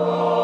Oh.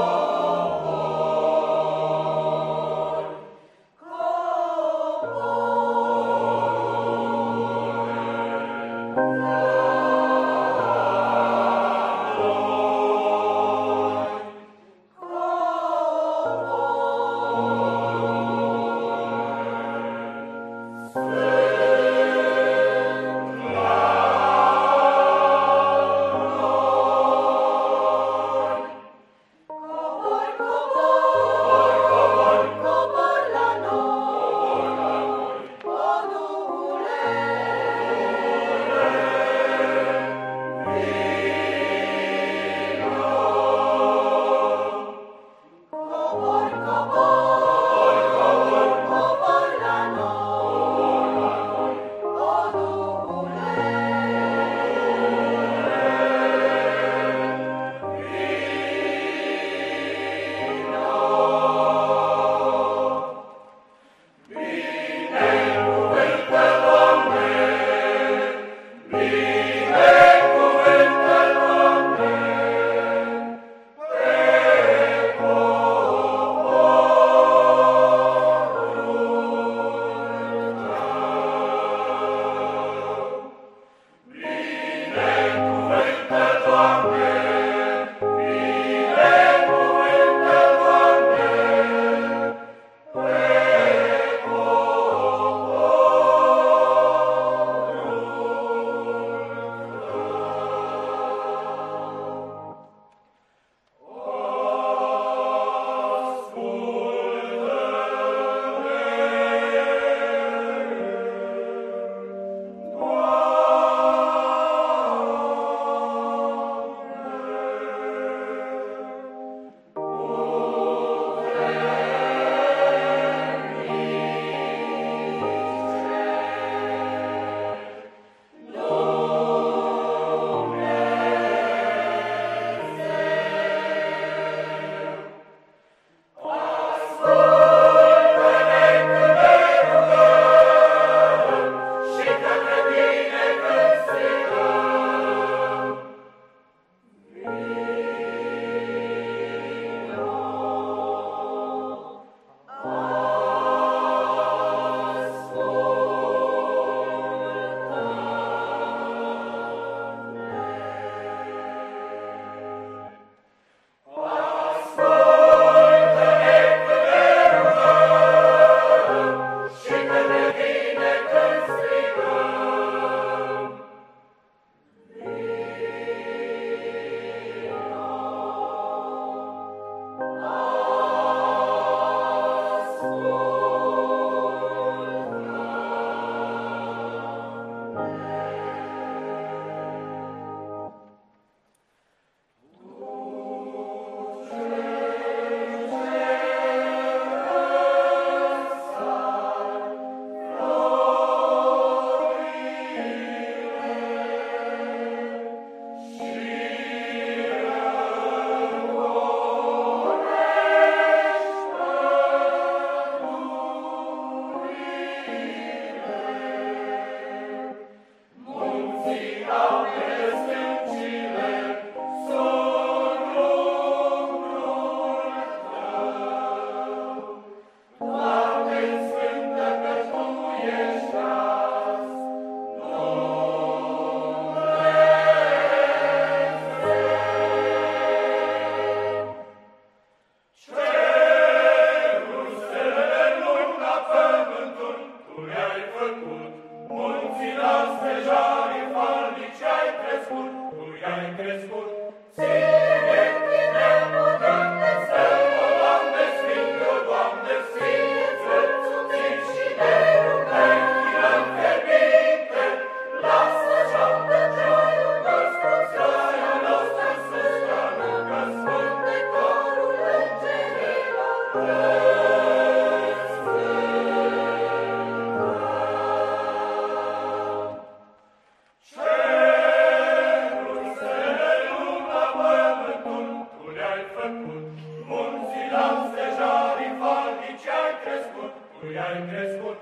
crescut, tu i-ai crescut,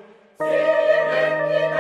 ține-mi din